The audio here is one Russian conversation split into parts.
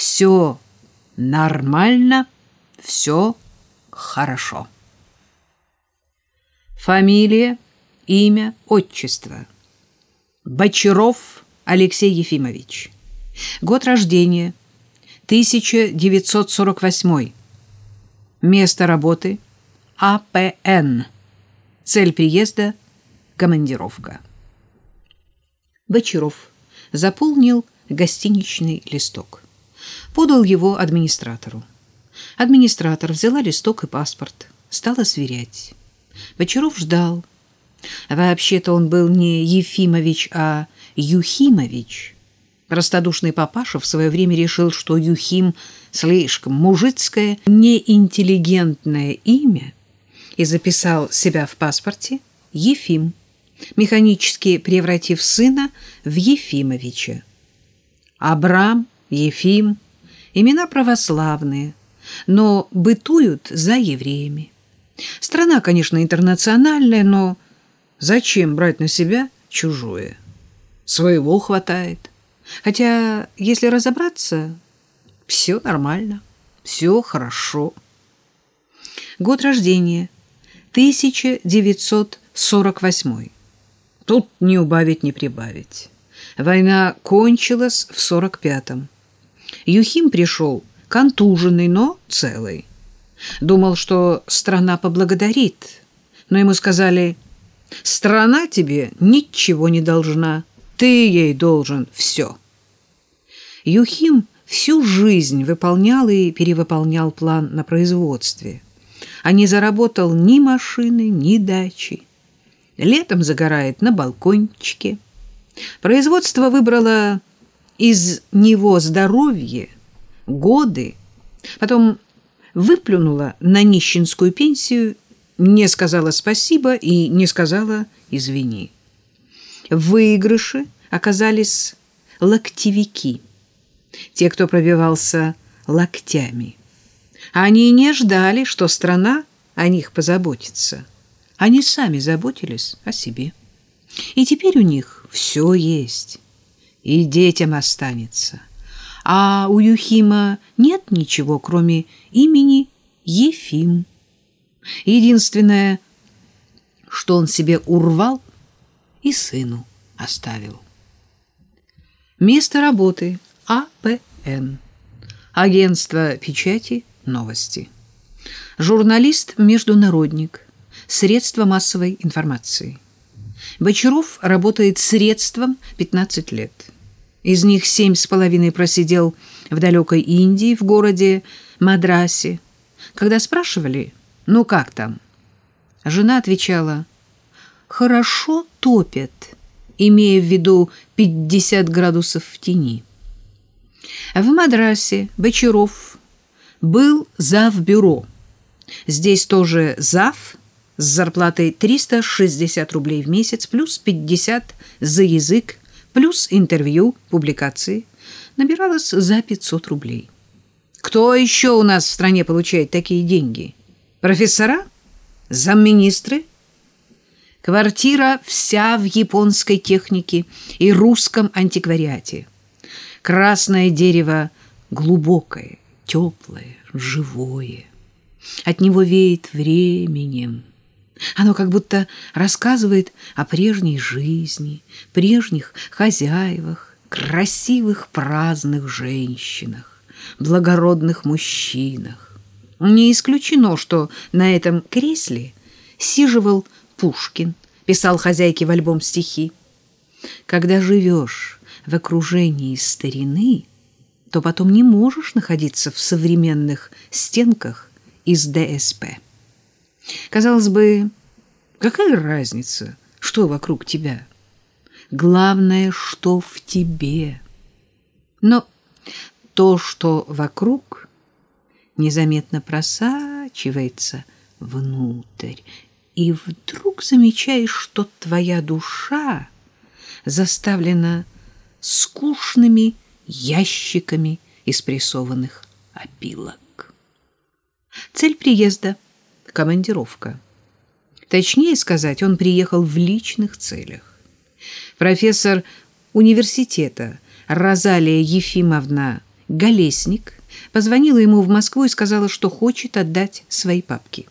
Все нормально, все хорошо. Фамилия, имя, отчество. Бочаров Алексей Ефимович. Год рождения 1948. Место работы АПН. Цель приезда командировка. Бочаров заполнил гостиничный листок. Подал его администратору. Администратор взяла листок и паспорт, стала сверять. Бочаров ждал. Вообще-то он был не Ефимович, а Юхимович. Простодушный папаша в свое время решил, что Юхим слишком мужицкое, неинтеллигентное имя и записал себя в паспорте Ефим, механически превратив сына в Ефимовича. Абрам, Ефим – имена православные, но бытуют за евреями. Страна, конечно, интернациональная, но зачем брать на себя чужое? Своего хватает. Хотя, если разобраться, все нормально, все хорошо. Год рождения 1948. Тут не убавить, не прибавить. Война кончилась в 45-м. Юхим пришел контуженный, но целый. Думал, что страна поблагодарит, но ему сказали, «Страна тебе ничего не должна, ты ей должен все». Юхим всю жизнь выполнял и перевыполнял план на производстве, а не заработал ни машины, ни дачи. Летом загорает на балкончике, Производство выбрало из него здоровье, годы, потом выплюнуло на нищенскую пенсию, не сказала спасибо и не сказала извини. В выигрыше оказались локтевики, те, кто пробивался локтями. Они не ждали, что страна о них позаботится. Они сами заботились о себе. И теперь у них все есть, и детям останется. А у Юхима нет ничего, кроме имени Ефим. Единственное, что он себе урвал и сыну оставил. Место работы АПН. Агентство печати «Новости». Журналист-международник. Средства массовой информации. Бочаров работает средством 15 лет. Из них семь с половиной просидел в далекой Индии, в городе Мадрасе. Когда спрашивали, ну как там, жена отвечала, хорошо топят, имея в виду 50 градусов в тени. В Мадрасе Бочаров был завбюро. Здесь тоже зав с зарплатой 360 рублей в месяц, плюс 50 за язык, плюс интервью, публикации, набиралось за 500 рублей. Кто еще у нас в стране получает такие деньги? Профессора? Замминистры? Квартира вся в японской технике и русском антиквариате. Красное дерево глубокое, теплое, живое. От него веет временем. Оно как будто рассказывает о прежней жизни, прежних хозяевах, красивых праздных женщинах, благородных мужчинах. Не исключено, что на этом кресле сиживал Пушкин, писал хозяйке в альбом стихи. Когда живешь в окружении старины, то потом не можешь находиться в современных стенках из ДСП. Казалось бы, какая разница, что вокруг тебя? Главное, что в тебе. Но то, что вокруг, незаметно просачивается внутрь, и вдруг замечаешь, что твоя душа заставлена скучными ящиками из прессованных опилок. Цель приезда — командировка. Точнее сказать, он приехал в личных целях. Профессор университета Розалия Ефимовна Голесник позвонила ему в Москву и сказала, что хочет отдать свои папки.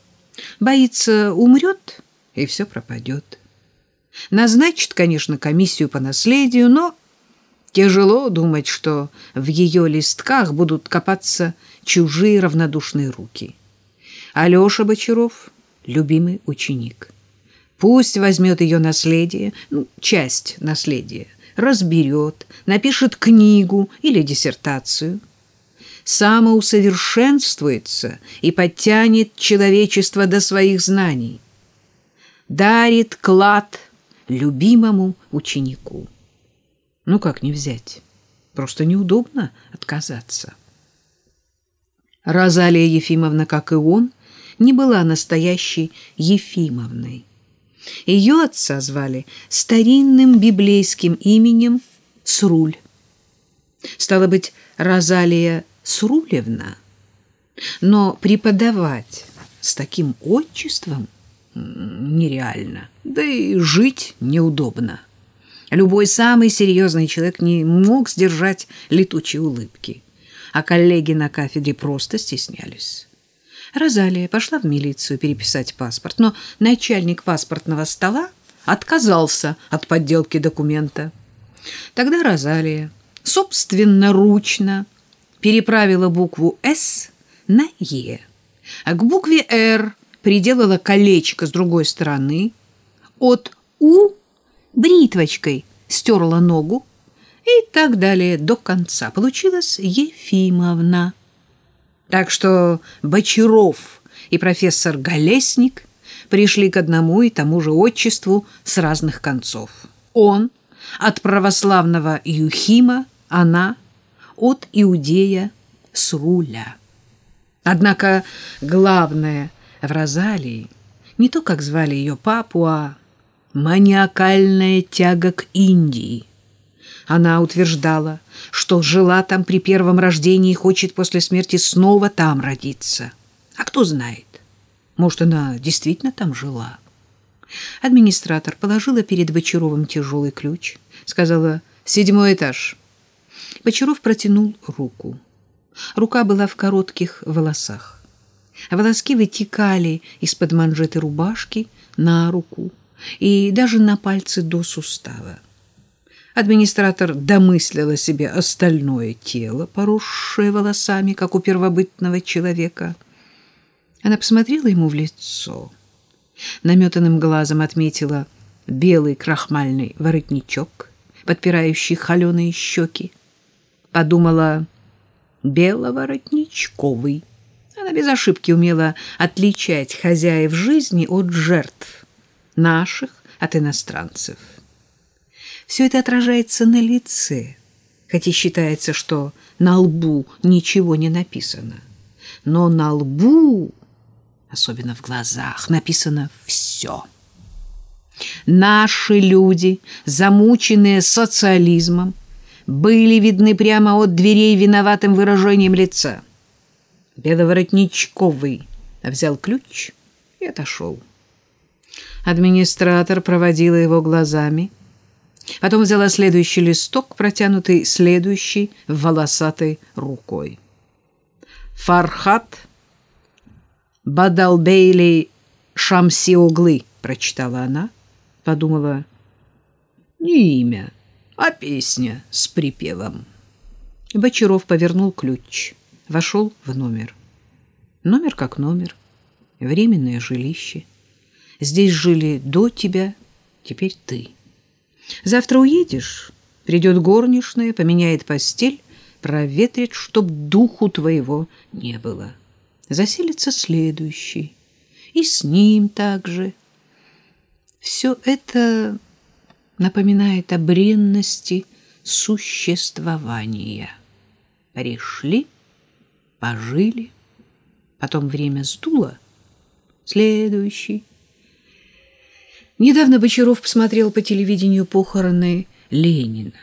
Боится, умрет, и все пропадет. Назначит, конечно, комиссию по наследию, но тяжело думать, что в ее листках будут копаться чужие равнодушные руки. Алеша Бочаров — любимый ученик. Пусть возьмет ее наследие, ну, часть наследия, разберет, напишет книгу или диссертацию, самоусовершенствуется и подтянет человечество до своих знаний, дарит клад любимому ученику. Ну, как не взять? Просто неудобно отказаться. Розалия Ефимовна, как и он, не была настоящей Ефимовной. Ее отца звали старинным библейским именем Сруль. Стало быть, Розалия Срулевна. Но преподавать с таким отчеством нереально, да и жить неудобно. Любой самый серьезный человек не мог сдержать летучие улыбки, а коллеги на кафедре просто стеснялись. Розалия пошла в милицию переписать паспорт, но начальник паспортного стола отказался от подделки документа. Тогда Розалия собственноручно переправила букву «С» на «Е», а к букве «Р» приделала колечко с другой стороны, от «У» бритвочкой стерла ногу и так далее до конца. Получилась Ефимовна. Так что Бочаров и профессор Голесник пришли к одному и тому же отчеству с разных концов. Он от православного Юхима, она от иудея Сруля. Однако главное в Розалии не то, как звали ее папу, а маниакальная тяга к Индии. Она утверждала, что жила там при первом рождении и хочет после смерти снова там родиться. А кто знает, может, она действительно там жила. Администратор положила перед Бочаровым тяжелый ключ, сказала «седьмой этаж». Бочаров протянул руку. Рука была в коротких волосах. Волоски вытекали из-под манжеты рубашки на руку и даже на пальцы до сустава. Администратор домыслила себе остальное тело, поросшее волосами, как у первобытного человека. Она посмотрела ему в лицо. Наметанным глазом отметила белый крахмальный воротничок, подпирающий холеные щеки. Подумала, беловоротничковый. Она без ошибки умела отличать хозяев жизни от жертв, наших от иностранцев. Все это отражается на лице, хотя считается, что на лбу ничего не написано. Но на лбу, особенно в глазах, написано все. Наши люди, замученные социализмом, были видны прямо от дверей виноватым выражением лица. Беловоротничковый взял ключ и отошел. Администратор проводила его глазами, Потом взяла следующий листок, протянутый следующей волосатой рукой. «Фархат Бадалбейли Шамсиоглы», — прочитала она. Подумала, не имя, а песня с припевом. Бочаров повернул ключ, вошел в номер. Номер как номер, временное жилище. Здесь жили до тебя, теперь ты. Завтра уедешь, придет горничная, поменяет постель, проветрит, чтоб духу твоего не было. Заселится следующий, и с ним также. Все это напоминает о бренности существования. Пришли, пожили, потом время сдуло, следующий, Недавно Бочаров посмотрел по телевидению похороны Ленина.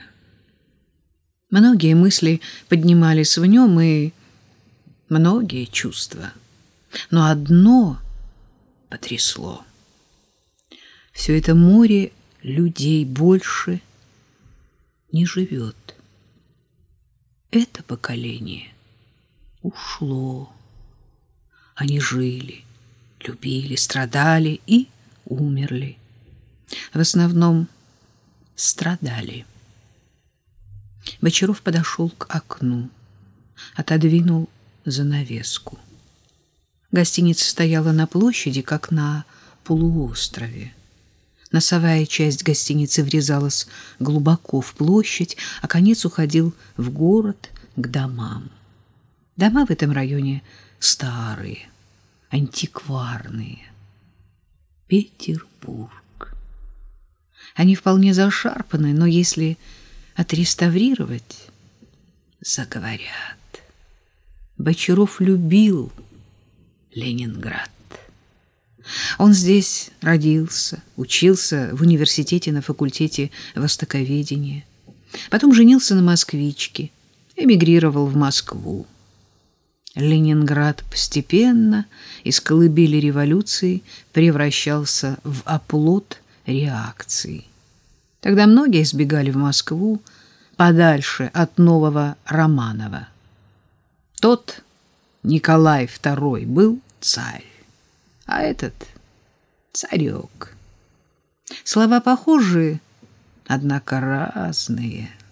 Многие мысли поднимались в нем и многие чувства. Но одно потрясло. Все это море людей больше не живет. это поколение ушло. Они жили, любили, страдали и умерли. В основном страдали. Бочаров подошел к окну, отодвинул занавеску. Гостиница стояла на площади, как на полуострове. Носовая часть гостиницы врезалась глубоко в площадь, а конец уходил в город к домам. Дома в этом районе старые, антикварные. Петербург. Они вполне зашарпаны, но если отреставрировать, заговорят. Бочаров любил Ленинград. Он здесь родился, учился в университете на факультете востоковедения. Потом женился на москвичке, эмигрировал в Москву. Ленинград постепенно из колыбели революции превращался в оплот реакции. Тогда многие избегали в Москву, подальше от нового Романова. Тот Николай II был царь, а этот царек. Слова похожие, однако разные –